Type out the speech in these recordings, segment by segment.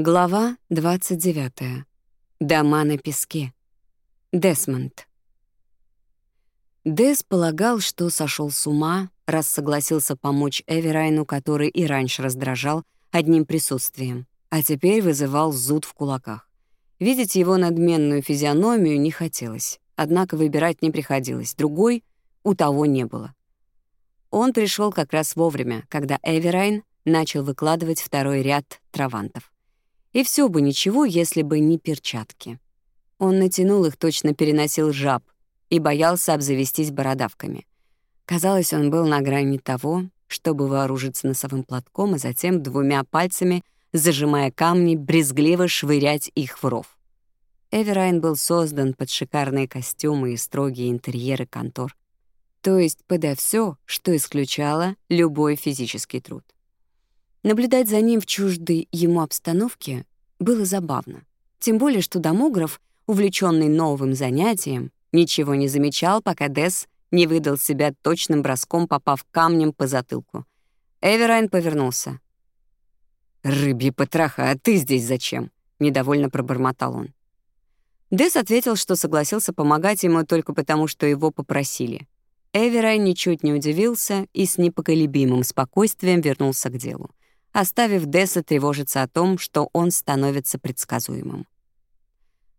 Глава 29. Дома на песке. Десмонд. Дес полагал, что сошел с ума, раз согласился помочь Эверайну, который и раньше раздражал одним присутствием, а теперь вызывал зуд в кулаках. Видеть его надменную физиономию не хотелось, однако выбирать не приходилось, другой у того не было. Он пришел как раз вовремя, когда Эверайн начал выкладывать второй ряд травантов. И все бы ничего, если бы не перчатки. Он натянул их, точно переносил жаб, и боялся обзавестись бородавками. Казалось, он был на грани того, чтобы вооружиться носовым платком, и затем двумя пальцами, зажимая камни, брезгливо швырять их в ров. Эверайн был создан под шикарные костюмы и строгие интерьеры контор, то есть подо все, что исключало любой физический труд. Наблюдать за ним в чуждой ему обстановке было забавно. Тем более, что домограф, увлеченный новым занятием, ничего не замечал, пока Десс не выдал себя точным броском, попав камнем по затылку. Эверайн повернулся. «Рыбьи потраха, а ты здесь зачем?» — недовольно пробормотал он. Десс ответил, что согласился помогать ему только потому, что его попросили. Эверайн ничуть не удивился и с непоколебимым спокойствием вернулся к делу оставив Деса тревожиться о том, что он становится предсказуемым.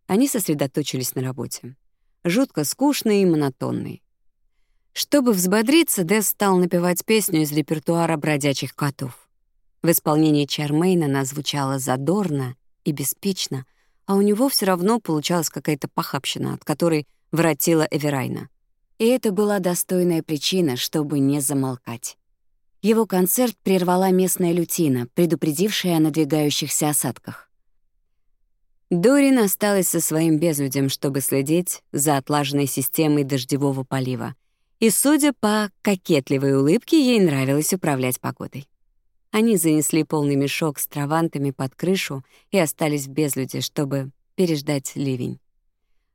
Они сосредоточились на работе. Жутко скучной и монотонной. Чтобы взбодриться, Дес стал напевать песню из репертуара «Бродячих котов». В исполнении Чармейна она звучала задорно и беспечно, а у него все равно получалась какая-то похабщина, от которой воротила Эверайна. И это была достойная причина, чтобы не замолкать. Его концерт прервала местная лютина, предупредившая о надвигающихся осадках. Дорин осталась со своим безлюдем, чтобы следить за отлаженной системой дождевого полива. И, судя по кокетливой улыбке, ей нравилось управлять погодой. Они занесли полный мешок с травантами под крышу и остались в безлюде, чтобы переждать ливень.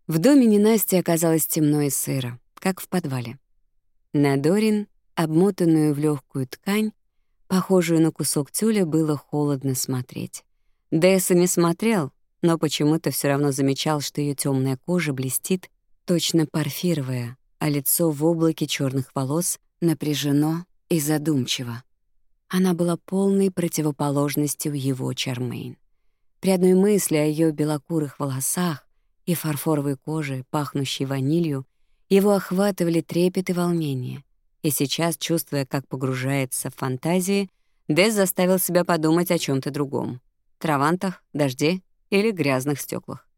В доме ненасти оказалось темно и сыро, как в подвале. На Дорин обмотанную в легкую ткань, похожую на кусок тюля, было холодно смотреть. Десса не смотрел, но почему-то все равно замечал, что ее темная кожа блестит, точно парфировая, а лицо в облаке черных волос напряжено и задумчиво. Она была полной противоположностью его Чармейн. При одной мысли о ее белокурых волосах и фарфоровой коже, пахнущей ванилью, его охватывали трепет и волнение — и сейчас, чувствуя, как погружается в фантазии, Дэс заставил себя подумать о чем то другом — травантах, дожде или грязных стеклах.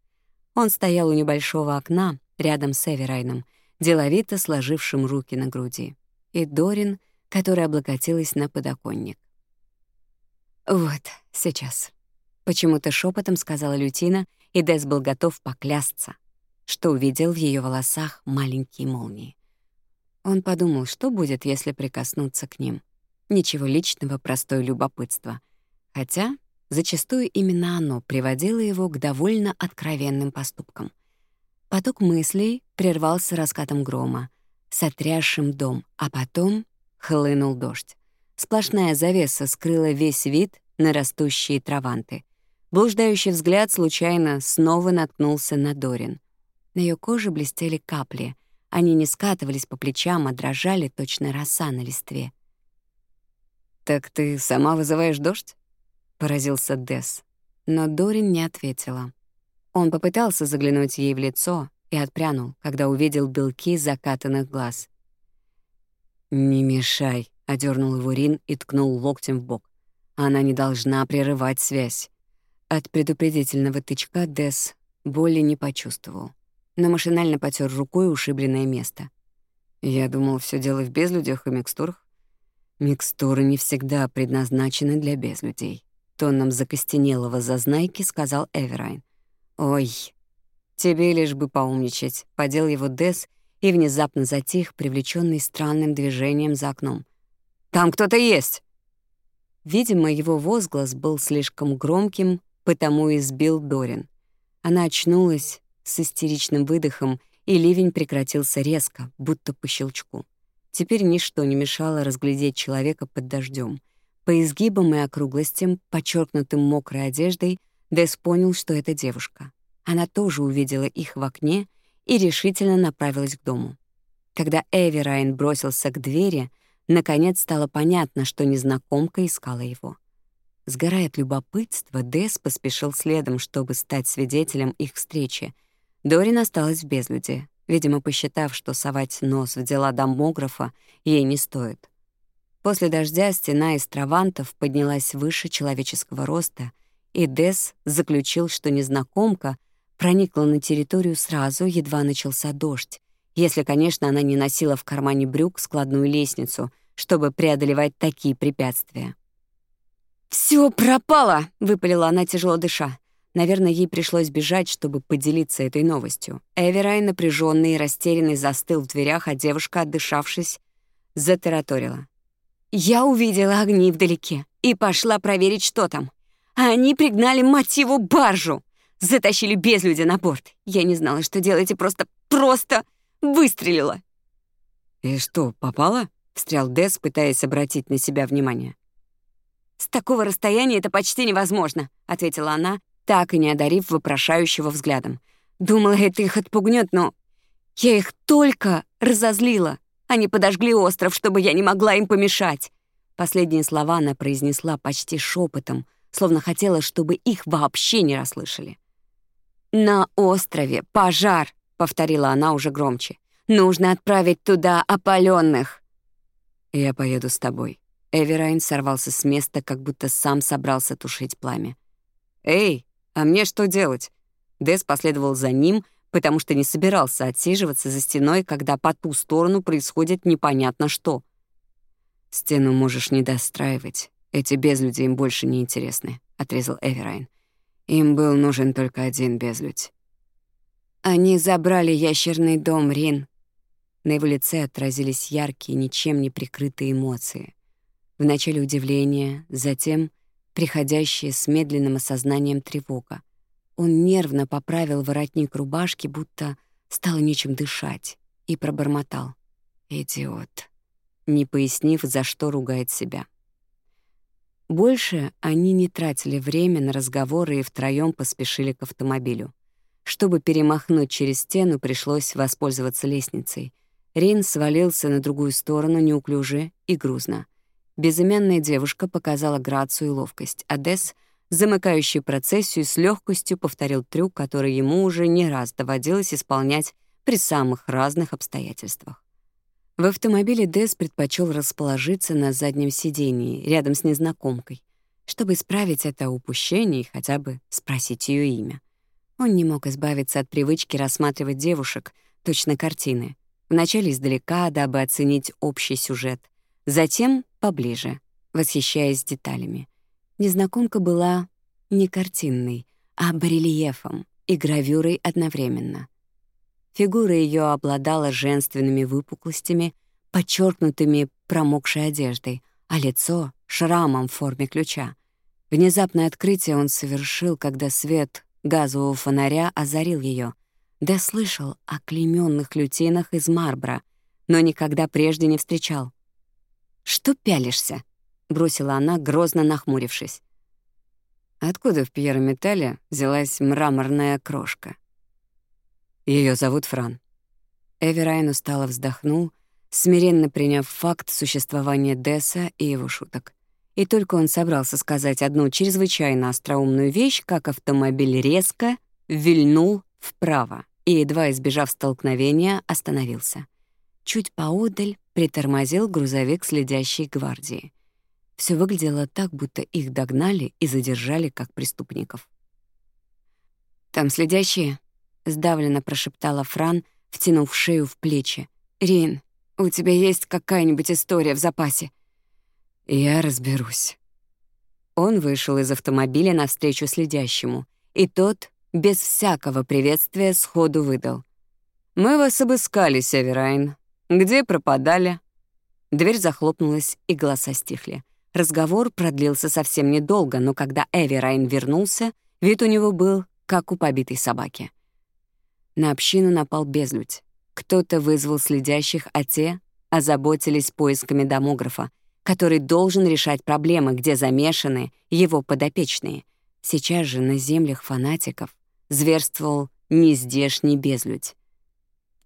Он стоял у небольшого окна рядом с Эверайном, деловито сложившим руки на груди, и Дорин, которая облокотилась на подоконник. «Вот, сейчас», — почему-то шепотом сказала Лютина, и Дэс был готов поклясться, что увидел в ее волосах маленькие молнии. Он подумал, что будет, если прикоснуться к ним. Ничего личного, простое любопытство. Хотя зачастую именно оно приводило его к довольно откровенным поступкам. Поток мыслей прервался раскатом грома, сотрясшим дом, а потом хлынул дождь. Сплошная завеса скрыла весь вид на растущие траванты. Блуждающий взгляд случайно снова наткнулся на Дорин. На ее коже блестели капли — они не скатывались по плечам, а дрожали точно роса на листве. «Так ты сама вызываешь дождь?» — поразился Дес. Но Дорин не ответила. Он попытался заглянуть ей в лицо и отпрянул, когда увидел белки закатанных глаз. «Не мешай», — одернул его Рин и ткнул локтем в бок. «Она не должна прерывать связь». От предупредительного тычка Дес боли не почувствовал но машинально потер рукой ушибленное место. Я думал, все дело в безлюдях и а микстурах. Микстуры не всегда предназначены для безлюдей. Тоном закостенелого зазнайки сказал Эверайн. «Ой, тебе лишь бы поумничать», — подел его Дес и внезапно затих, привлеченный странным движением за окном. «Там кто-то есть!» Видимо, его возглас был слишком громким, потому и сбил Дорин. Она очнулась, с истеричным выдохом, и ливень прекратился резко, будто по щелчку. Теперь ничто не мешало разглядеть человека под дождем. По изгибам и округлостям, подчеркнутым мокрой одеждой, Дэс понял, что это девушка. Она тоже увидела их в окне и решительно направилась к дому. Когда Эви Райан бросился к двери, наконец стало понятно, что незнакомка искала его. Сгорая от любопытства, Дэс поспешил следом, чтобы стать свидетелем их встречи — Дорин осталась в безлюде, видимо, посчитав, что совать нос в дела домографа ей не стоит. После дождя стена из травантов поднялась выше человеческого роста, и Дес заключил, что незнакомка проникла на территорию сразу, едва начался дождь, если, конечно, она не носила в кармане брюк складную лестницу, чтобы преодолевать такие препятствия. «Всё пропало!» — выпалила она, тяжело дыша. Наверное, ей пришлось бежать, чтобы поделиться этой новостью. Эверай, напряженный и растерянный, застыл в дверях, а девушка, отдышавшись, затараторила. «Я увидела огни вдалеке и пошла проверить, что там. А они пригнали, мать баржу! Затащили безлюдя на борт. Я не знала, что делать, и просто, просто выстрелила!» «И что, попала?» — встрял Дес, пытаясь обратить на себя внимание. «С такого расстояния это почти невозможно», — ответила она, так и не одарив вопрошающего взглядом. «Думала, это их отпугнет, но...» «Я их только разозлила! Они подожгли остров, чтобы я не могла им помешать!» Последние слова она произнесла почти шепотом, словно хотела, чтобы их вообще не расслышали. «На острове пожар!» — повторила она уже громче. «Нужно отправить туда опаленных!» «Я поеду с тобой». Эверайн сорвался с места, как будто сам собрался тушить пламя. «Эй!» «А мне что делать?» Дэс последовал за ним, потому что не собирался отсиживаться за стеной, когда по ту сторону происходит непонятно что. «Стену можешь не достраивать. Эти безлюди им больше не интересны», — отрезал Эверайн. «Им был нужен только один безлюдь». «Они забрали ящерный дом, Рин». На его лице отразились яркие, ничем не прикрытые эмоции. Вначале удивление, затем приходящая с медленным осознанием тревога. Он нервно поправил воротник рубашки, будто стало нечем дышать, и пробормотал. «Идиот», не пояснив, за что ругает себя. Больше они не тратили время на разговоры и втроём поспешили к автомобилю. Чтобы перемахнуть через стену, пришлось воспользоваться лестницей. Рин свалился на другую сторону неуклюже и грузно — Безымянная девушка показала грацию и ловкость. Одесс, замыкающий процессию, с легкостью повторил трюк, который ему уже не раз доводилось исполнять при самых разных обстоятельствах. В автомобиле Дэс предпочел расположиться на заднем сидении, рядом с незнакомкой, чтобы исправить это упущение и хотя бы спросить ее имя. Он не мог избавиться от привычки рассматривать девушек, точно картины. Вначале издалека, дабы оценить общий сюжет. Затем поближе, восхищаясь деталями. Незнакомка была не картинной, а барельефом и гравюрой одновременно. Фигура ее обладала женственными выпуклостями, подчеркнутыми промокшей одеждой, а лицо — шрамом в форме ключа. Внезапное открытие он совершил, когда свет газового фонаря озарил ее. Да слышал о клеймённых лютинах из Марбра, но никогда прежде не встречал. «Что пялишься?» — бросила она, грозно нахмурившись. Откуда в Пьер Металле взялась мраморная крошка? Ее зовут Фран. Эверайн устало вздохнул, смиренно приняв факт существования Десса и его шуток. И только он собрался сказать одну чрезвычайно остроумную вещь, как автомобиль резко вильнул вправо и, едва избежав столкновения, остановился. Чуть поодаль притормозил грузовик следящей гвардии. Все выглядело так, будто их догнали и задержали как преступников. «Там следящие?» — сдавленно прошептала Фран, втянув шею в плечи. «Рин, у тебя есть какая-нибудь история в запасе?» «Я разберусь». Он вышел из автомобиля навстречу следящему, и тот без всякого приветствия сходу выдал. «Мы вас обыскали, Северайн. Где пропадали?» Дверь захлопнулась, и голоса стихли. Разговор продлился совсем недолго, но когда Эви Райн вернулся, вид у него был, как у побитой собаки. На общину напал безлюдь. Кто-то вызвал следящих, а те озаботились поисками домографа, который должен решать проблемы, где замешаны его подопечные. Сейчас же на землях фанатиков зверствовал нездешний безлюдь.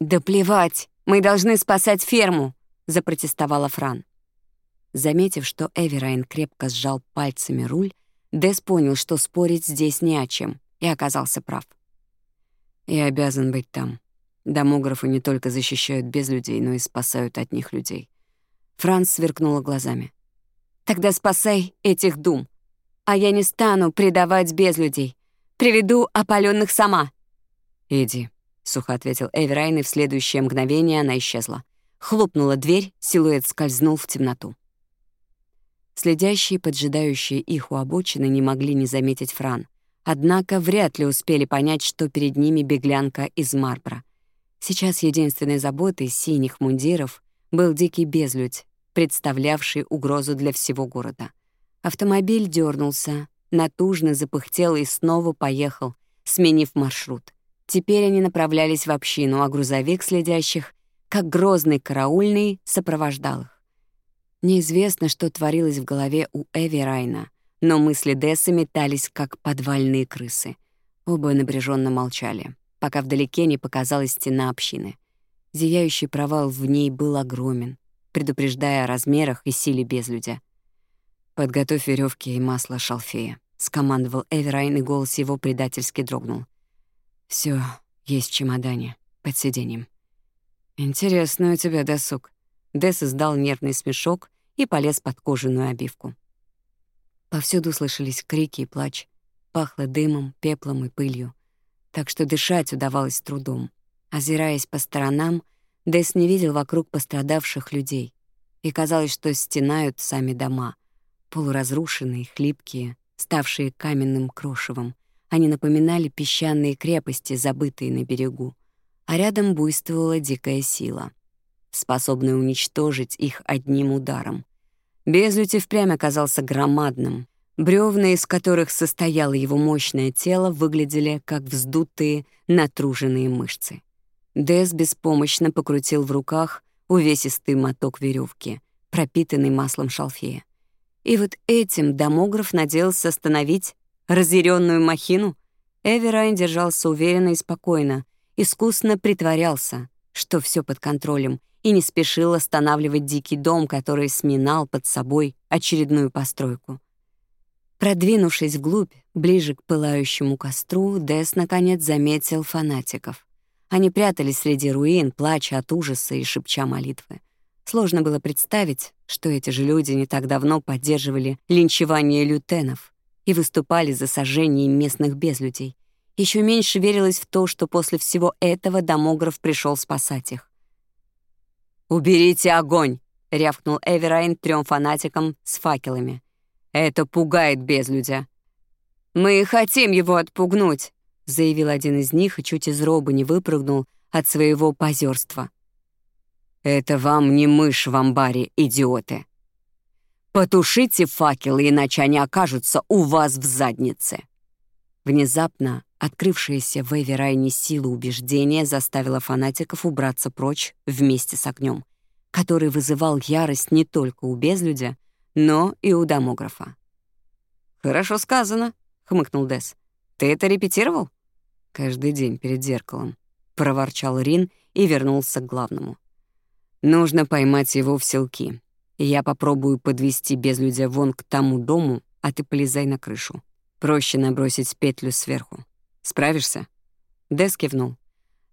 «Да плевать!» Мы должны спасать ферму!» — запротестовала Фран. Заметив, что Эверайн крепко сжал пальцами руль, Дэс понял, что спорить здесь не о чем, и оказался прав. «Я обязан быть там. Домографы не только защищают безлюдей, но и спасают от них людей». Франц сверкнула глазами. «Тогда спасай этих дум. А я не стану предавать безлюдей. Приведу опаленных сама». «Иди», — сухо ответил Эверайн, и в следующее мгновение она исчезла. Хлопнула дверь, силуэт скользнул в темноту. Следящие и поджидающие их у обочины не могли не заметить Фран. Однако вряд ли успели понять, что перед ними беглянка из Марбра. Сейчас единственной заботой синих мундиров был дикий безлюдь, представлявший угрозу для всего города. Автомобиль дернулся, натужно запыхтел и снова поехал, сменив маршрут — Теперь они направлялись в общину, а грузовик следящих, как грозный караульный, сопровождал их. Неизвестно, что творилось в голове у Эви Райна, но мысли Дессы метались, как подвальные крысы. Оба напряженно молчали, пока вдалеке не показалась стена общины. Зияющий провал в ней был огромен, предупреждая о размерах и силе безлюдя. «Подготовь веревки и масло шалфея», — скомандовал Эверайн, и голос его предательски дрогнул. Все есть в чемодане, под сиденьем. Интересно у тебя досуг. Дес издал нервный смешок и полез под кожаную обивку. Повсюду слышались крики и плач. Пахло дымом, пеплом и пылью. Так что дышать удавалось трудом. Озираясь по сторонам, Дес не видел вокруг пострадавших людей. И казалось, что стенают сами дома, полуразрушенные, хлипкие, ставшие каменным крошевом. Они напоминали песчаные крепости, забытые на берегу, а рядом буйствовала дикая сила, способная уничтожить их одним ударом. Безлюдь и впрямь оказался громадным. Бревна, из которых состояло его мощное тело, выглядели как вздутые, натруженные мышцы. Дэс беспомощно покрутил в руках увесистый моток веревки, пропитанный маслом шалфея. И вот этим домограф надеялся остановить разъяренную махину, Эверайн держался уверенно и спокойно, искусно притворялся, что все под контролем, и не спешил останавливать дикий дом, который сминал под собой очередную постройку. Продвинувшись вглубь, ближе к пылающему костру, Дэс наконец заметил фанатиков. Они прятались среди руин, плача от ужаса и шепча молитвы. Сложно было представить, что эти же люди не так давно поддерживали линчевание лютенов и выступали за сожжение местных безлюдей. Еще меньше верилось в то, что после всего этого домограф пришел спасать их. «Уберите огонь!» — рявкнул Эверайн трем фанатикам с факелами. «Это пугает безлюдя». «Мы хотим его отпугнуть!» — заявил один из них и чуть из робы не выпрыгнул от своего позерства. «Это вам не мышь в амбаре, идиоты!» Потушите факелы, иначе они окажутся у вас в заднице. Внезапно открывшаяся в Эверайне сила убеждения заставила фанатиков убраться прочь вместе с огнем, который вызывал ярость не только у безлюдя, но и у домографа. «Хорошо сказано», — хмыкнул Дес. «Ты это репетировал?» «Каждый день перед зеркалом», — проворчал Рин и вернулся к главному. «Нужно поймать его в селки. Я попробую подвести безлюдя вон к тому дому, а ты полезай на крышу. Проще набросить петлю сверху. Справишься?» Дэс кивнул.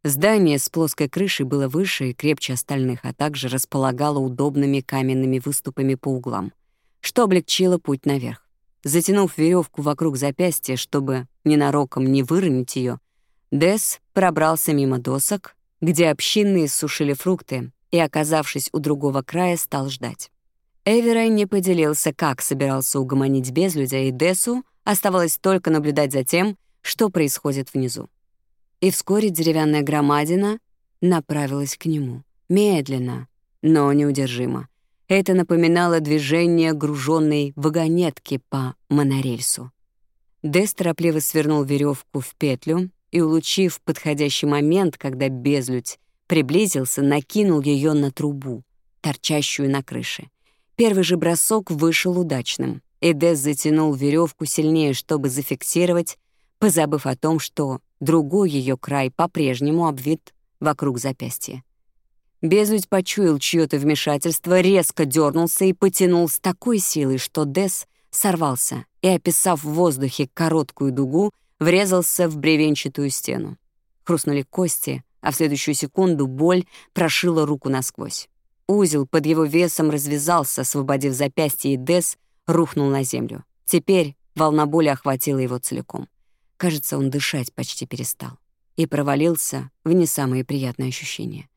Здание с плоской крышей было выше и крепче остальных, а также располагало удобными каменными выступами по углам, что облегчило путь наверх. Затянув веревку вокруг запястья, чтобы ненароком не выронить ее, Дес пробрался мимо досок, где общинные сушили фрукты, и, оказавшись у другого края, стал ждать. Эверой не поделился, как собирался угомонить без людей Дессу, оставалось только наблюдать за тем, что происходит внизу. И вскоре деревянная громадина направилась к нему. Медленно, но неудержимо. Это напоминало движение груженной вагонетки по монорельсу. Дес торопливо свернул веревку в петлю и, улучив подходящий момент, когда безлюдь приблизился, накинул ее на трубу, торчащую на крыше. Первый же бросок вышел удачным. Эдес затянул веревку сильнее, чтобы зафиксировать, позабыв о том, что другой ее край по-прежнему обвит вокруг запястья. Безуть почуял чьё-то вмешательство, резко дернулся и потянул с такой силой, что Дес сорвался и, описав в воздухе короткую дугу, врезался в бревенчатую стену. Хрустнули кости, а в следующую секунду боль прошила руку насквозь. Узел под его весом развязался, освободив запястье, и Дес рухнул на землю. Теперь волна боли охватила его целиком. Кажется, он дышать почти перестал. И провалился в не самые приятные ощущения.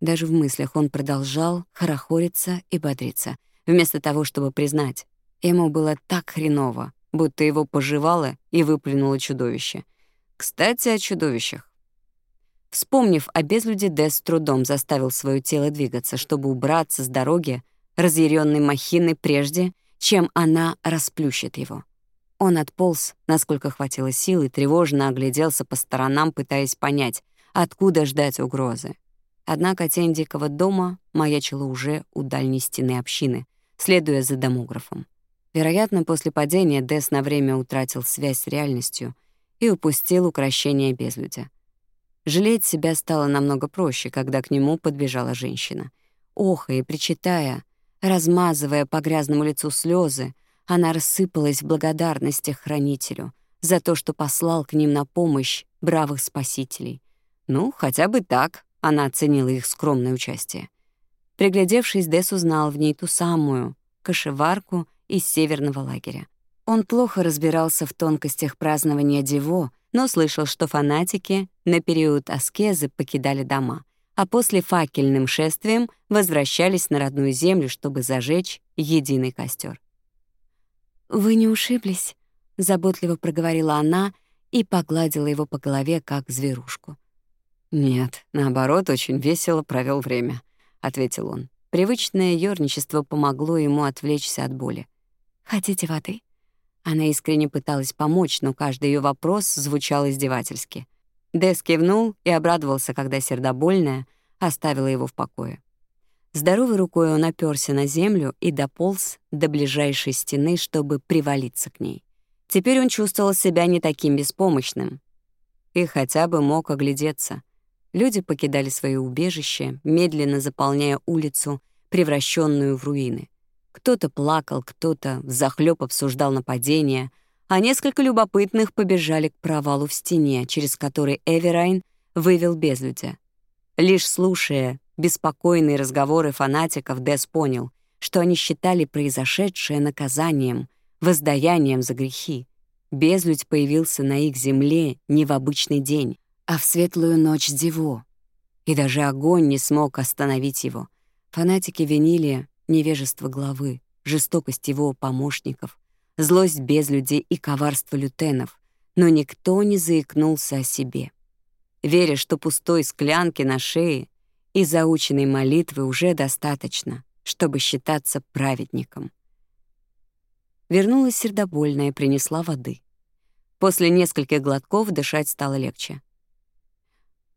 Даже в мыслях он продолжал хорохориться и бодриться, вместо того, чтобы признать. Ему было так хреново, будто его пожевало и выплюнуло чудовище. Кстати, о чудовищах. Вспомнив о безлюде, Дэ с трудом заставил свое тело двигаться, чтобы убраться с дороги, разъяренной махины прежде, чем она расплющит его. Он отполз, насколько хватило сил, и тревожно огляделся по сторонам, пытаясь понять, откуда ждать угрозы. Однако тень дикого дома маячила уже у дальней стены общины, следуя за домографом. Вероятно, после падения Дэс на время утратил связь с реальностью и упустил украшение безлюдя. Жалеть себя стало намного проще, когда к нему подбежала женщина. Охая и причитая, размазывая по грязному лицу слезы, она рассыпалась в благодарности хранителю за то, что послал к ним на помощь бравых спасителей. Ну, хотя бы так она оценила их скромное участие. Приглядевшись, Дес узнал в ней ту самую кошеварку из северного лагеря. Он плохо разбирался в тонкостях празднования Диво, но слышал, что фанатики на период аскезы покидали дома, а после факельным шествием возвращались на родную землю, чтобы зажечь единый костер. «Вы не ушиблись?» — заботливо проговорила она и погладила его по голове, как зверушку. «Нет, наоборот, очень весело провел время», — ответил он. Привычное ёрничество помогло ему отвлечься от боли. «Хотите воды?» Она искренне пыталась помочь, но каждый ее вопрос звучал издевательски. Дэс кивнул и обрадовался, когда сердобольная оставила его в покое. Здоровой рукой он оперся на землю и дополз до ближайшей стены, чтобы привалиться к ней. Теперь он чувствовал себя не таким беспомощным. И хотя бы мог оглядеться. Люди покидали свои убежища, медленно заполняя улицу, превращенную в руины. Кто-то плакал, кто-то захлеб обсуждал нападение, а несколько любопытных побежали к провалу в стене, через который Эверайн вывел безлюдя. Лишь слушая беспокойные разговоры фанатиков, Дэс понял, что они считали произошедшее наказанием, воздаянием за грехи. Безлюдь появился на их земле не в обычный день, а в светлую ночь Диво. И даже огонь не смог остановить его. Фанатики винили невежество главы, жестокость его помощников, злость без людей и коварство лютенов, но никто не заикнулся о себе. Веря, что пустой склянки на шее и заученной молитвы уже достаточно, чтобы считаться праведником. Вернулась сердобольная, принесла воды. После нескольких глотков дышать стало легче.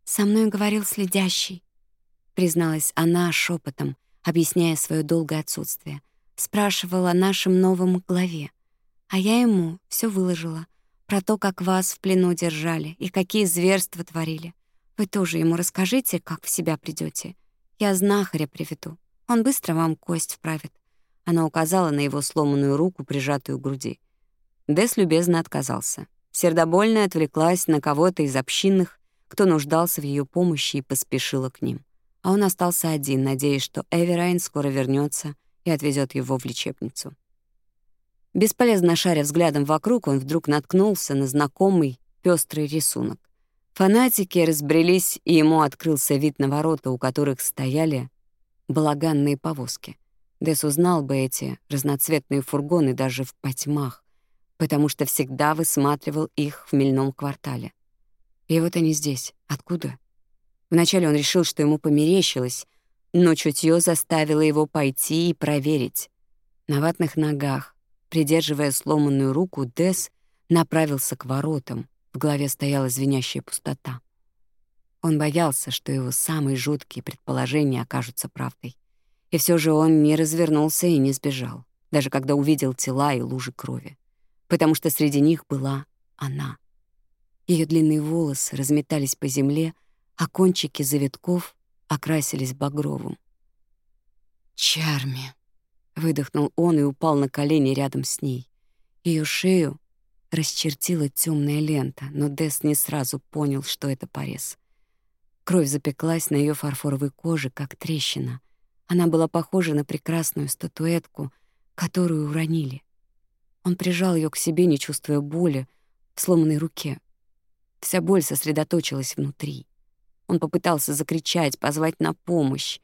«Со мной говорил следящий», — призналась она шепотом, — объясняя свое долгое отсутствие. Спрашивала о нашем новом главе. А я ему все выложила. Про то, как вас в плену держали и какие зверства творили. Вы тоже ему расскажите, как в себя придете. Я знахаря приведу. Он быстро вам кость вправит. Она указала на его сломанную руку, прижатую к груди. Дес любезно отказался. Сердобольная отвлеклась на кого-то из общинных, кто нуждался в ее помощи и поспешила к ним а он остался один, надеясь, что Эверайн скоро вернется и отвезет его в лечебницу. Бесполезно шаря взглядом вокруг, он вдруг наткнулся на знакомый пестрый рисунок. Фанатики разбрелись, и ему открылся вид на ворота, у которых стояли балаганные повозки. Дэс узнал бы эти разноцветные фургоны даже в потьмах, потому что всегда высматривал их в мельном квартале. И вот они здесь. Откуда? Вначале он решил, что ему померещилось, но чутье заставило его пойти и проверить. На ватных ногах, придерживая сломанную руку, Дес направился к воротам. В голове стояла звенящая пустота. Он боялся, что его самые жуткие предположения окажутся правдой. И все же он не развернулся и не сбежал, даже когда увидел тела и лужи крови. Потому что среди них была она. Ее длинные волосы разметались по земле, а кончики завитков окрасились багровым. «Чарми!» — выдохнул он и упал на колени рядом с ней. Ее шею расчертила темная лента, но Дес не сразу понял, что это порез. Кровь запеклась на ее фарфоровой коже, как трещина. Она была похожа на прекрасную статуэтку, которую уронили. Он прижал ее к себе, не чувствуя боли, в сломанной руке. Вся боль сосредоточилась внутри. Он попытался закричать, позвать на помощь,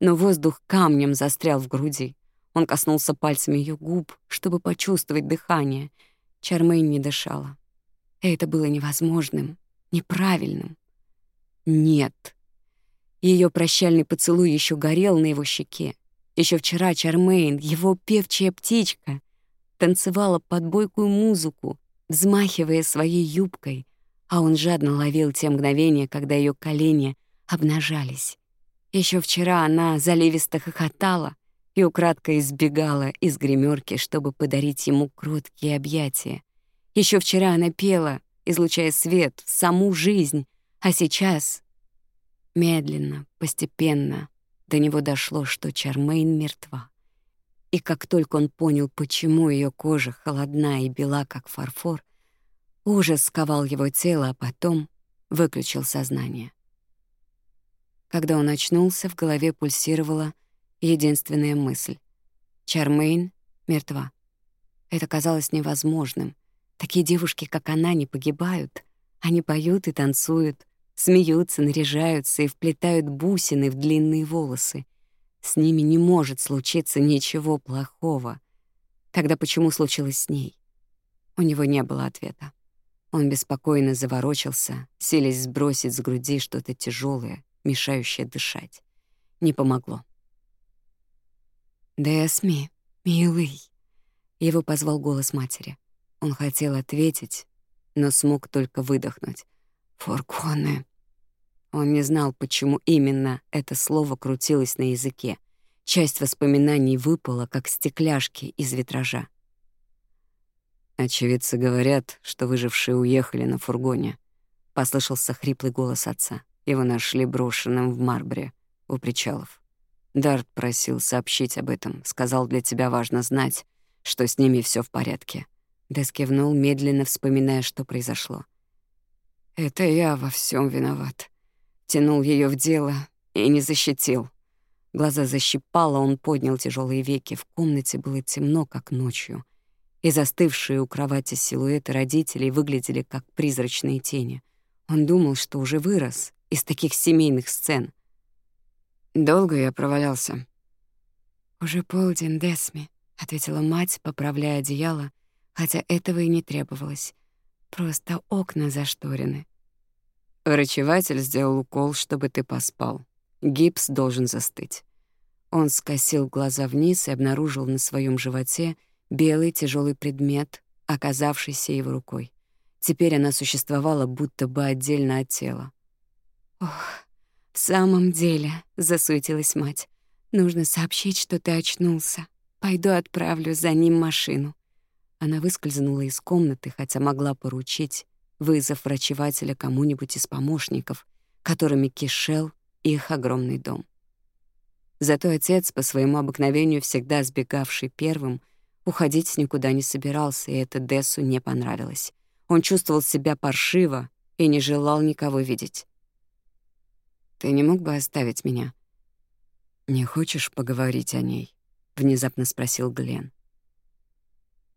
но воздух камнем застрял в груди. Он коснулся пальцами ее губ, чтобы почувствовать дыхание. Чармейн не дышала. Это было невозможным, неправильным. Нет. Ее прощальный поцелуй еще горел на его щеке. Еще вчера Чармейн, его певчая птичка, танцевала под бойкую музыку, взмахивая своей юбкой, а он жадно ловил те мгновения, когда ее колени обнажались. Еще вчера она заливисто хохотала и украдкой избегала из гримерки, чтобы подарить ему кроткие объятия. Еще вчера она пела, излучая свет, саму жизнь, а сейчас... Медленно, постепенно до него дошло, что Чармейн мертва. И как только он понял, почему ее кожа холодна и бела, как фарфор, Ужас сковал его тело, а потом выключил сознание. Когда он очнулся, в голове пульсировала единственная мысль. Чармейн мертва. Это казалось невозможным. Такие девушки, как она, не погибают. Они поют и танцуют, смеются, наряжаются и вплетают бусины в длинные волосы. С ними не может случиться ничего плохого. Тогда почему случилось с ней? У него не было ответа. Он беспокойно заворочился, селись сбросить с груди что-то тяжелое, мешающее дышать. Не помогло. «Дэсми, милый!» Его позвал голос матери. Он хотел ответить, но смог только выдохнуть. «Фурконы!» Он не знал, почему именно это слово крутилось на языке. Часть воспоминаний выпала, как стекляшки из витража. Очевидцы говорят, что выжившие уехали на фургоне. Послышался хриплый голос отца. Его нашли брошенным в Марбре, у причалов. Дарт просил сообщить об этом, сказал, для тебя важно знать, что с ними все в порядке. Дэс кивнул, медленно вспоминая, что произошло. «Это я во всем виноват. Тянул ее в дело и не защитил». Глаза защипало, он поднял тяжелые веки. В комнате было темно, как ночью и застывшие у кровати силуэты родителей выглядели как призрачные тени. Он думал, что уже вырос из таких семейных сцен. «Долго я провалялся?» «Уже полдень, Десми», — ответила мать, поправляя одеяло, хотя этого и не требовалось. «Просто окна зашторены». «Врачеватель сделал укол, чтобы ты поспал. Гипс должен застыть». Он скосил глаза вниз и обнаружил на своем животе — Белый тяжелый предмет, оказавшийся его рукой. Теперь она существовала будто бы отдельно от тела. «Ох, в самом деле», — засуетилась мать, — «нужно сообщить, что ты очнулся. Пойду отправлю за ним машину». Она выскользнула из комнаты, хотя могла поручить вызов врачевателя кому-нибудь из помощников, которыми кишел их огромный дом. Зато отец, по своему обыкновению всегда сбегавший первым, Уходить никуда не собирался, и это Дессу не понравилось. Он чувствовал себя паршиво и не желал никого видеть. «Ты не мог бы оставить меня?» «Не хочешь поговорить о ней?» — внезапно спросил Глен.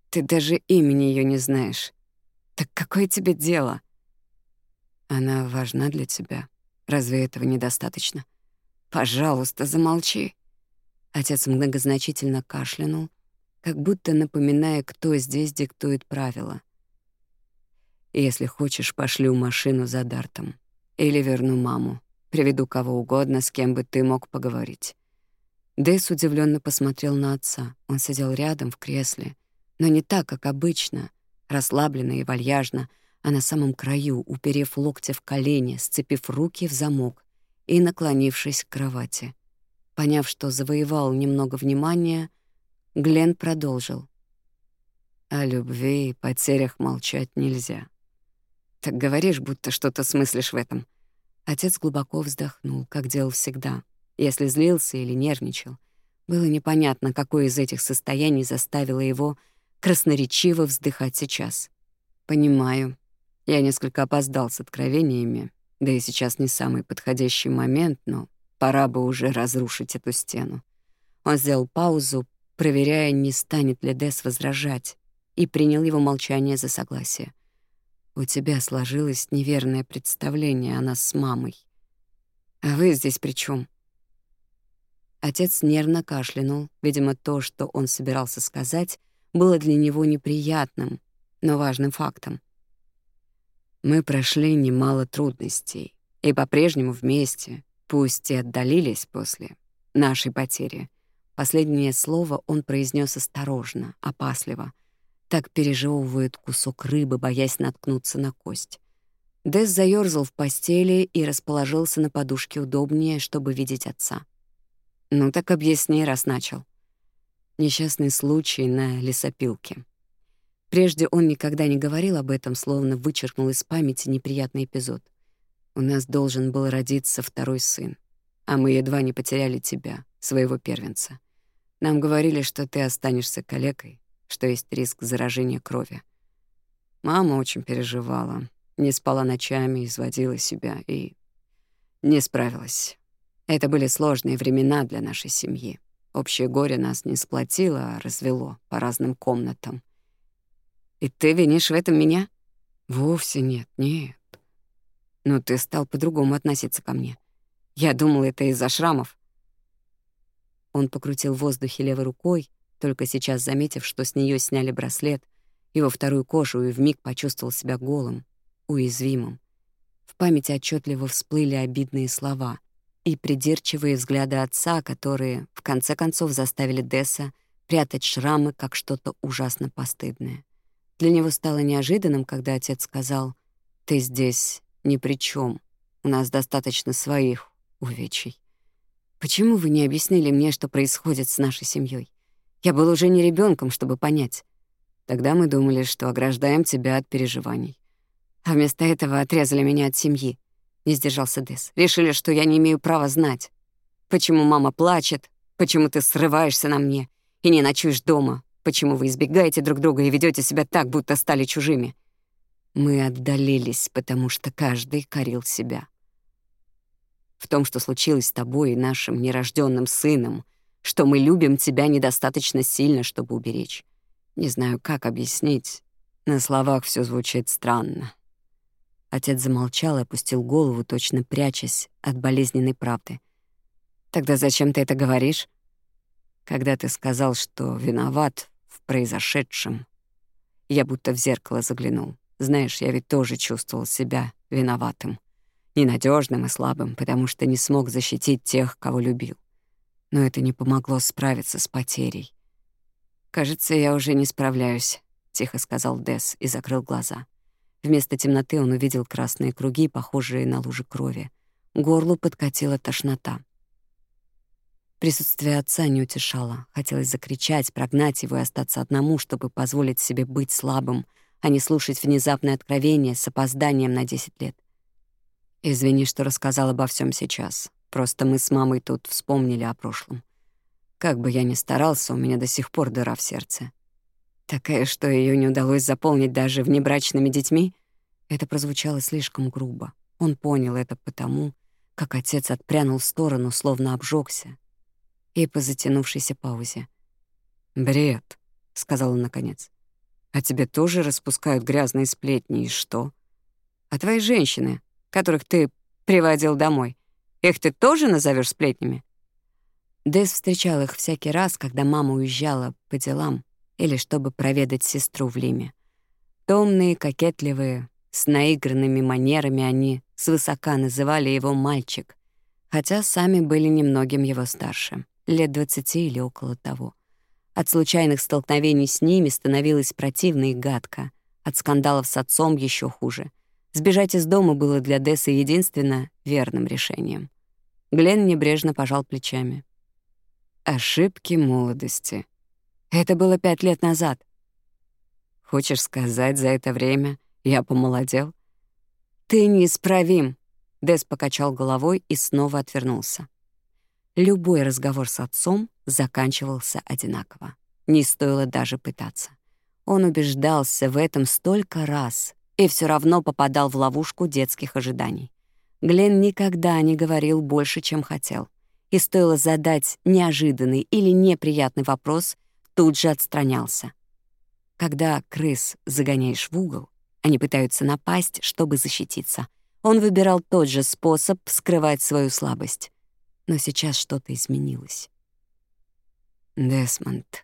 «Ты даже имени ее не знаешь. Так какое тебе дело?» «Она важна для тебя. Разве этого недостаточно?» «Пожалуйста, замолчи». Отец многозначительно кашлянул — как будто напоминая, кто здесь диктует правила. «Если хочешь, пошлю машину за Дартом. Или верну маму. Приведу кого угодно, с кем бы ты мог поговорить». Дэйс удивленно посмотрел на отца. Он сидел рядом в кресле, но не так, как обычно, расслабленно и вальяжно, а на самом краю, уперев локти в колени, сцепив руки в замок и наклонившись к кровати. Поняв, что завоевал немного внимания, — Глен продолжил. «О любви и потерях молчать нельзя. Так говоришь, будто что-то смыслишь в этом». Отец глубоко вздохнул, как делал всегда, если злился или нервничал. Было непонятно, какое из этих состояний заставило его красноречиво вздыхать сейчас. «Понимаю. Я несколько опоздал с откровениями, да и сейчас не самый подходящий момент, но пора бы уже разрушить эту стену». Он сделал паузу, проверяя, не станет ли Дес возражать, и принял его молчание за согласие. «У тебя сложилось неверное представление о нас с мамой. А вы здесь при чем? Отец нервно кашлянул. Видимо, то, что он собирался сказать, было для него неприятным, но важным фактом. «Мы прошли немало трудностей и по-прежнему вместе, пусть и отдалились после нашей потери». Последнее слово он произнес осторожно, опасливо. Так пережевывает кусок рыбы, боясь наткнуться на кость. Дэс заёрзал в постели и расположился на подушке удобнее, чтобы видеть отца. «Ну так объясни, раз начал». Несчастный случай на лесопилке. Прежде он никогда не говорил об этом, словно вычеркнул из памяти неприятный эпизод. «У нас должен был родиться второй сын, а мы едва не потеряли тебя, своего первенца. Нам говорили, что ты останешься калекой, что есть риск заражения крови. Мама очень переживала, не спала ночами, изводила себя и не справилась. Это были сложные времена для нашей семьи. Общее горе нас не сплотило, а развело по разным комнатам. И ты винишь в этом меня? Вовсе нет, нет. Но ты стал по-другому относиться ко мне. Я думала, это из-за шрамов. Он покрутил в воздухе левой рукой, только сейчас заметив, что с нее сняли браслет, его вторую кожу и вмиг почувствовал себя голым, уязвимым. В памяти отчетливо всплыли обидные слова и придирчивые взгляды отца, которые, в конце концов, заставили Десса прятать шрамы как что-то ужасно постыдное. Для него стало неожиданным, когда отец сказал «Ты здесь ни при чем. У нас достаточно своих увечий». Почему вы не объяснили мне, что происходит с нашей семьей? Я был уже не ребенком, чтобы понять. Тогда мы думали, что ограждаем тебя от переживаний. А вместо этого отрезали меня от семьи. Не сдержался Дес. Решили, что я не имею права знать. Почему мама плачет? Почему ты срываешься на мне и не ночуешь дома? Почему вы избегаете друг друга и ведете себя так, будто стали чужими? Мы отдалились, потому что каждый корил себя в том, что случилось с тобой и нашим нерожденным сыном, что мы любим тебя недостаточно сильно, чтобы уберечь. Не знаю, как объяснить. На словах все звучит странно. Отец замолчал и опустил голову, точно прячась от болезненной правды. «Тогда зачем ты это говоришь?» «Когда ты сказал, что виноват в произошедшем». Я будто в зеркало заглянул. Знаешь, я ведь тоже чувствовал себя виноватым ненадежным и слабым, потому что не смог защитить тех, кого любил. Но это не помогло справиться с потерей. «Кажется, я уже не справляюсь», — тихо сказал Дес и закрыл глаза. Вместо темноты он увидел красные круги, похожие на лужи крови. Горлу подкатила тошнота. Присутствие отца не утешало. Хотелось закричать, прогнать его и остаться одному, чтобы позволить себе быть слабым, а не слушать внезапное откровение с опозданием на 10 лет. «Извини, что рассказала обо всем сейчас. Просто мы с мамой тут вспомнили о прошлом. Как бы я ни старался, у меня до сих пор дыра в сердце. Такая, что ее не удалось заполнить даже внебрачными детьми?» Это прозвучало слишком грубо. Он понял это потому, как отец отпрянул в сторону, словно обжегся, и по затянувшейся паузе. «Бред», — сказал он наконец. «А тебе тоже распускают грязные сплетни, и что?» «А твои женщины, которых ты приводил домой. Их ты тоже назовешь сплетнями?» Дэс встречал их всякий раз, когда мама уезжала по делам или чтобы проведать сестру в Лиме. Томные, кокетливые, с наигранными манерами они свысока называли его «мальчик», хотя сами были немногим его старше, лет 20 или около того. От случайных столкновений с ними становилось противно и гадко, от скандалов с отцом еще хуже — Сбежать из дома было для Дессы единственно верным решением. Глен небрежно пожал плечами. Ошибки молодости. Это было пять лет назад. Хочешь сказать, за это время я помолодел? Ты неисправим. Дес покачал головой и снова отвернулся. Любой разговор с отцом заканчивался одинаково. Не стоило даже пытаться. Он убеждался в этом столько раз, и все равно попадал в ловушку детских ожиданий. Глен никогда не говорил больше, чем хотел. И стоило задать неожиданный или неприятный вопрос, тут же отстранялся. Когда крыс загоняешь в угол, они пытаются напасть, чтобы защититься. Он выбирал тот же способ скрывать свою слабость. Но сейчас что-то изменилось. Десмонд.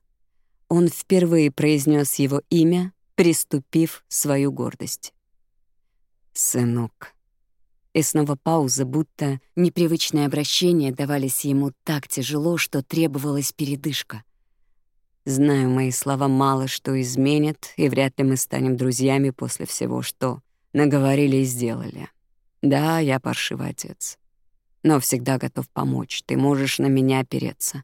Он впервые произнес его имя, приступив свою гордость. «Сынок». И снова пауза, будто непривычные обращения давались ему так тяжело, что требовалась передышка. «Знаю, мои слова мало что изменят, и вряд ли мы станем друзьями после всего, что наговорили и сделали. Да, я паршивый отец, но всегда готов помочь, ты можешь на меня опереться».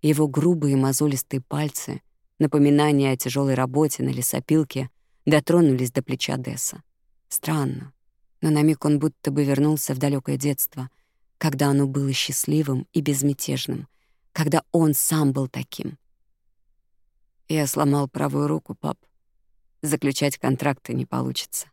Его грубые мозолистые пальцы — Напоминания о тяжелой работе на лесопилке дотронулись до плеча Десса. Странно, но на миг он будто бы вернулся в далекое детство, когда оно было счастливым и безмятежным, когда он сам был таким. Я сломал правую руку, пап. Заключать контракты не получится.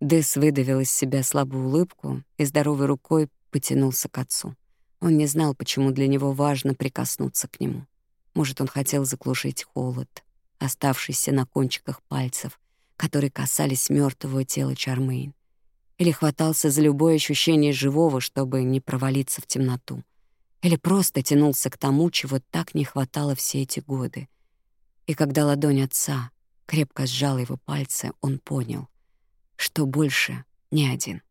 Дэс выдавил из себя слабую улыбку и здоровой рукой потянулся к отцу. Он не знал, почему для него важно прикоснуться к нему. Может, он хотел заглушить холод, оставшийся на кончиках пальцев, которые касались мертвого тела Чармейн. Или хватался за любое ощущение живого, чтобы не провалиться в темноту. Или просто тянулся к тому, чего так не хватало все эти годы. И когда ладонь отца крепко сжала его пальцы, он понял, что больше не один.